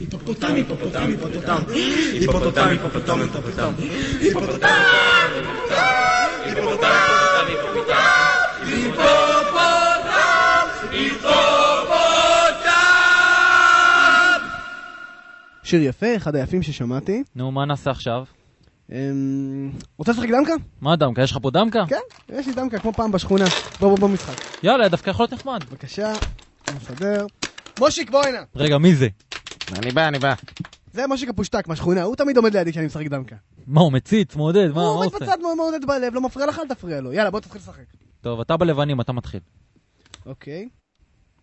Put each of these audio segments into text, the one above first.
היפופוטם, היפופוטם, היפופוטם, היפופוטם, היפופוטם, היפופוטם, היפופוטם, היפופוטם, שיר יפה, אחד היפים ששמעתי. נו, מה נעשה עכשיו? אמ, רוצה לשחק דמקה? מה דמקה? יש לך פה דמקה? כן, יש לי דמקה כמו פעם בשכונה. בוא בוא בוא משחק. יאללה, דווקא יכול להיות נחמד. בבקשה, נסדר. מושיק, בוא הנה. רגע, מי זה? אני בא, אני בא. זה מושיק הפושטק מהשכונה, הוא תמיד עומד לידי כשאני משחק דמקה. מה, הוא מציץ, מעודד, מה, מה הוא הוא עומד עושה? בצד מעודד בלב, לא מפריע לך, אל תפריע לו. יאללה, בוא תתחיל לשחק. טוב, אתה בלבנים, אתה מתחיל. אוקיי.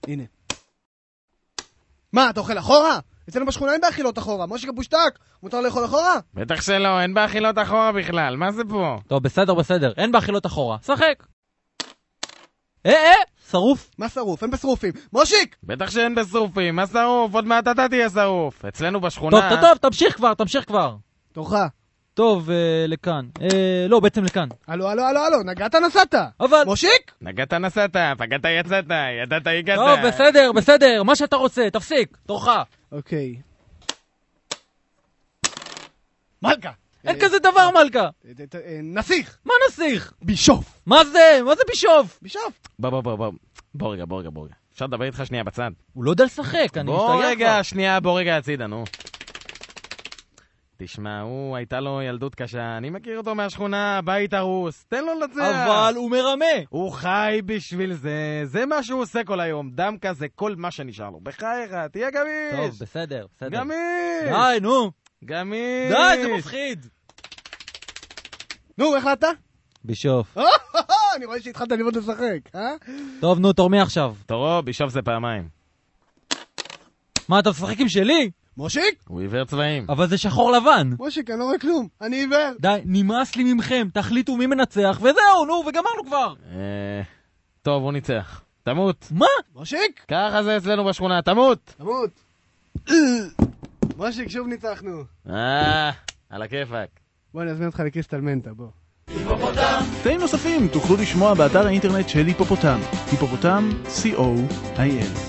הנה. מה, אתה אוכל אחורה? אצלנו בשכונה אין באכילות אחורה. מושיק הפושטק, מותר לאכול אחורה? בטח שלא, אין באכילות אחורה בכלל, מה זה פה? טוב, בסדר, בסדר, אין באכילות אחורה. שחק! אה, אה, שרוף. מה שרוף? אין בשרופים. מושיק! בטח שאין בשרופים, מה שרוף? עוד מעט אתה תהיה שרוף. אצלנו טוב, בשכונה... טוב, טוב, תמשיך כבר, תמשיך כבר. תורך. טוב, אה, לכאן. אה, לא, בעצם לכאן. הלו, הלו, הלו, הלו, נגעת נסעת. אבל... מושיק? נגעת נסעת, פגעת יצאת, ידעת הגעת. טוב, בסדר, בסדר, מה שאתה רוצה, תפסיק, תורך. אוקיי. מלכה! אין כזה דבר, מלכה. אה, אה, אה, נסיך! מה נסיך? בישוף! מה זה? מה זה בישוף? בישוף! בוא, בוא, בוא, בוא. בוא רגע, בוא רגע, בוא רגע. אפשר לדבר איתך שנייה בצד? הוא לא יודע לשחק, אני בוא מסתייג רגע. שנייה, בוא רגע הצידה, נו. תשמע, הוא, הייתה לו ילדות קשה, אני מכיר אותו מהשכונה, בית הרוס, תן לו לצאת. אבל הוא מרמה. הוא חי בשביל זה, זה מה שהוא עושה כל היום. דמקה זה כל מה שנשאר לו. בחייך, תהיה גמיש. טוב, בסדר, בסדר. גמיש. די, נו. גמיש. די, זה מפחיד. נו, החלטת? בישוף. אני רואה שהתחלת ללמוד לשחק, אה? טוב, נו, תורמי עכשיו. תורו, בישוף זה פעמיים. מה, אתה משחק עם שלי? מושיק? הוא עיוור צבעים. אבל זה שחור לבן. מושיק, אני לא רואה כלום. אני עיוור. די, נמאס לי ממכם, תחליטו מי מנצח, וזהו, נו, וגמרנו כבר. אה... טוב, הוא ניצח. תמות. מה? מושיק? ככה זה אצלנו בשכונה, תמות. תמות. מושיק, שוב ניצחנו. אה, על הכיפאק. בוא אני אזמין אותך לקריסטלמנטה, בוא. תאים נוספים תוכלו לשמוע באתר האינטרנט של היפופוטם, היפופוטם, co.il.